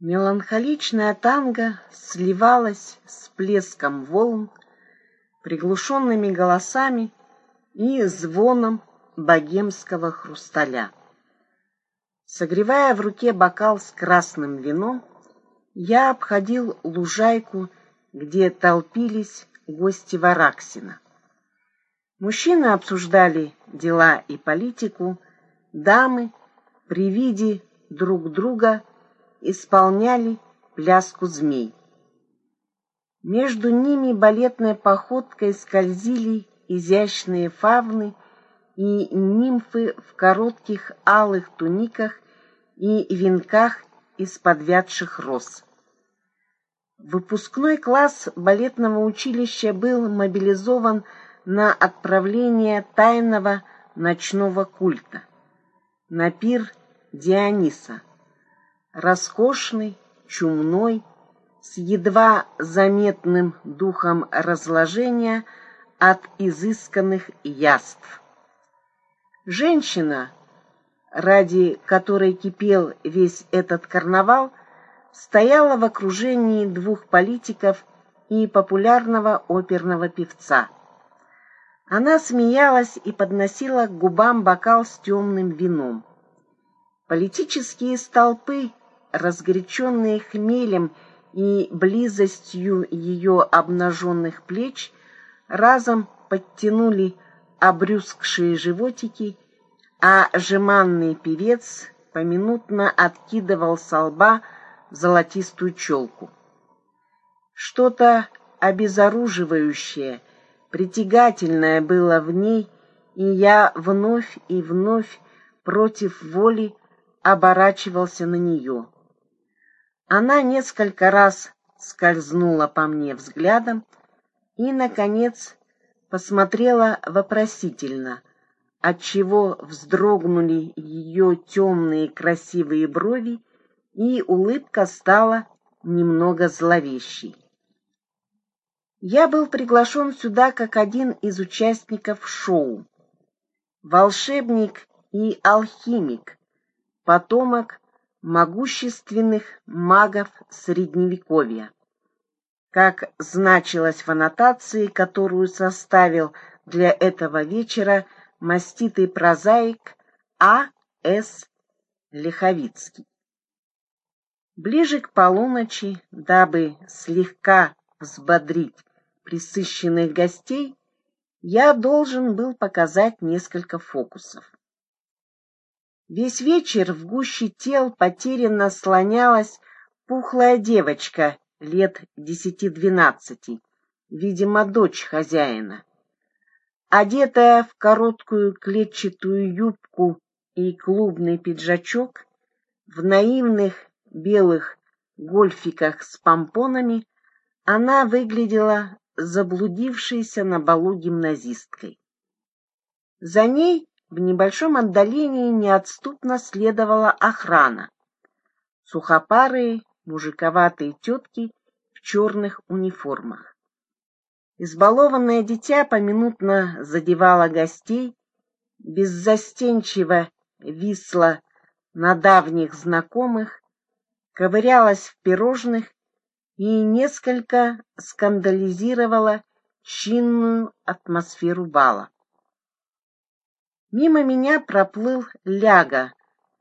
Меланхоличная танго сливалась с плеском волн, приглушенными голосами и звоном богемского хрусталя. Согревая в руке бокал с красным вином, я обходил лужайку, где толпились гости Вараксина. Мужчины обсуждали дела и политику, дамы при виде друг друга исполняли пляску змей. Между ними балетной походкой скользили изящные фавны и нимфы в коротких алых туниках и венках из подвядших роз. Выпускной класс балетного училища был мобилизован на отправление тайного ночного культа на пир Диониса, роскошный, чумной, с едва заметным духом разложения от изысканных яств. Женщина, ради которой кипел весь этот карнавал, стояла в окружении двух политиков и популярного оперного певца. Она смеялась и подносила к губам бокал с темным вином. Политические столпы, разгоряченные хмелем и близостью ее обнаженных плеч, разом подтянули обрюзгшие животики, а жеманный певец поминутно откидывал со лба золотистую челку. Что-то обезоруживающее, притягательное было в ней, и я вновь и вновь против воли оборачивался на нее. Она несколько раз скользнула по мне взглядом и, наконец, посмотрела вопросительно, отчего вздрогнули ее темные красивые брови, и улыбка стала немного зловещей. Я был приглашен сюда как один из участников шоу. Волшебник и алхимик, потомок могущественных магов Средневековья. Как значилось в аннотации, которую составил для этого вечера маститый прозаик А. С. Лиховицкий. Ближе к полуночи, дабы слегка взбодрить присыщенных гостей, я должен был показать несколько фокусов. Весь вечер в гуще тел потерянно слонялась пухлая девочка лет десяти-двенадцати, видимо, дочь хозяина. Одетая в короткую клетчатую юбку и клубный пиджачок, в наивных белых гольфиках с помпонами, она выглядела заблудившейся на балу гимназисткой. За ней в небольшом отдалении неотступно следовала охрана. Сухопарые, мужиковатые тетки в черных униформах. Избалованное дитя поминутно задевало гостей, беззастенчиво висло на давних знакомых, ковырялась в пирожных и несколько скандализировала чинную атмосферу бала. Мимо меня проплыл ляга,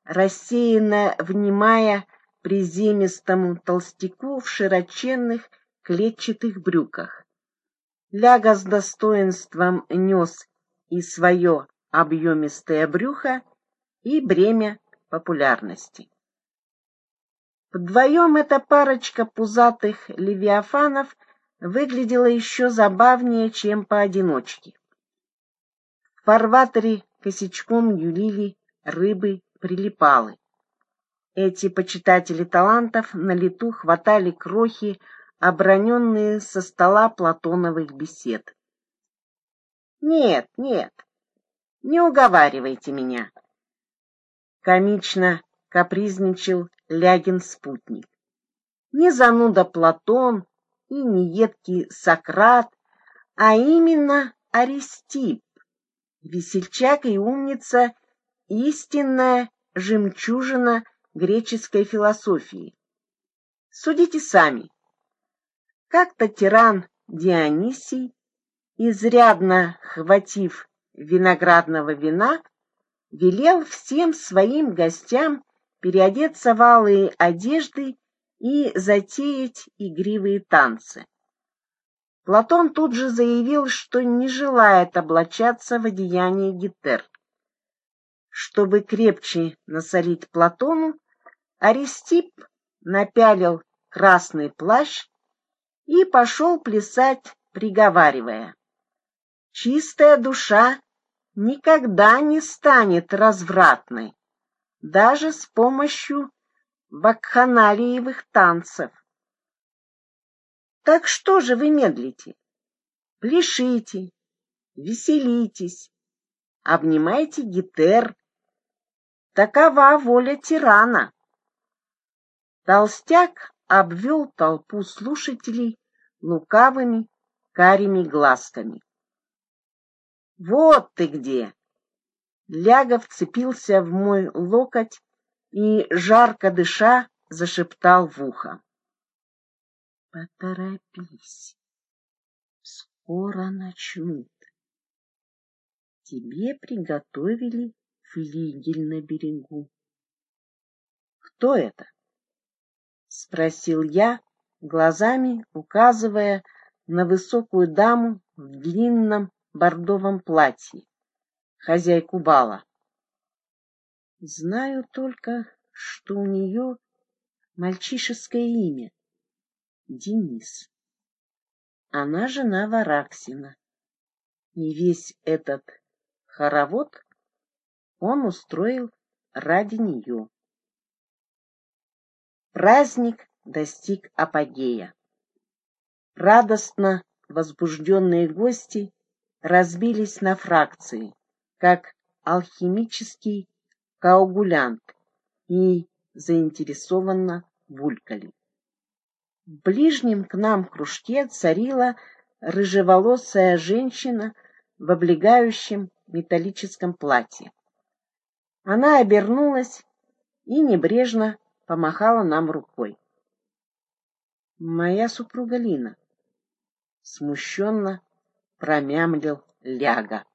рассеянно внимая приземистому толстяку в широченных клетчатых брюках. Ляга с достоинством нес и свое объемистое брюхо, и бремя популярности. Вдвоем эта парочка пузатых левиафанов выглядела еще забавнее, чем поодиночке. В фарватере косячком юлили рыбы-прилипалы. Эти почитатели талантов на лету хватали крохи, оброненные со стола платоновых бесед. «Нет, нет, не уговаривайте меня!» Комично капризничал Лягин спутник. Не зануда Платон и не едкий Сократ, а именно Аристип, весельчак и умница, истинная жемчужина греческой философии. Судите сами. Как-то тиран Дионисий, изрядно хватив виноградного вина, велел всем своим гостям переодеться в алые одежды и затеять игривые танцы. Платон тут же заявил, что не желает облачаться в одеяние Гетер. Чтобы крепче насолить Платону, Аристип напялил красный плащ и пошел плясать, приговаривая. Чистая душа никогда не станет развратной, даже с помощью бакханалиевых танцев. Так что же вы медлите? Пляшите, веселитесь, обнимайте гитер. Такова воля тирана. Толстяк обвел толпу слушателей лукавыми карими глазками. Вот ты где! Ляга вцепился в мой локоть и, жарко дыша, зашептал в ухо. Поторопись, скоро начнут. Тебе приготовили флигель на берегу. Кто это? Спросил я, глазами указывая на высокую даму в длинном бордовом платье, хозяйку бала. Знаю только, что у нее мальчишеское имя — Денис. Она жена Вараксина. И весь этот хоровод он устроил ради нее. Праздник достиг апогея. Радостно возбужденные гости разбились на фракции, как алхимический коагулянт, и заинтересованно булькали. В ближнем к нам кружке царила рыжеволосая женщина в облегающем металлическом платье. Она обернулась и небрежно помахала нам рукой. Моя супруга Лина. Смущенно промямлил Ляга.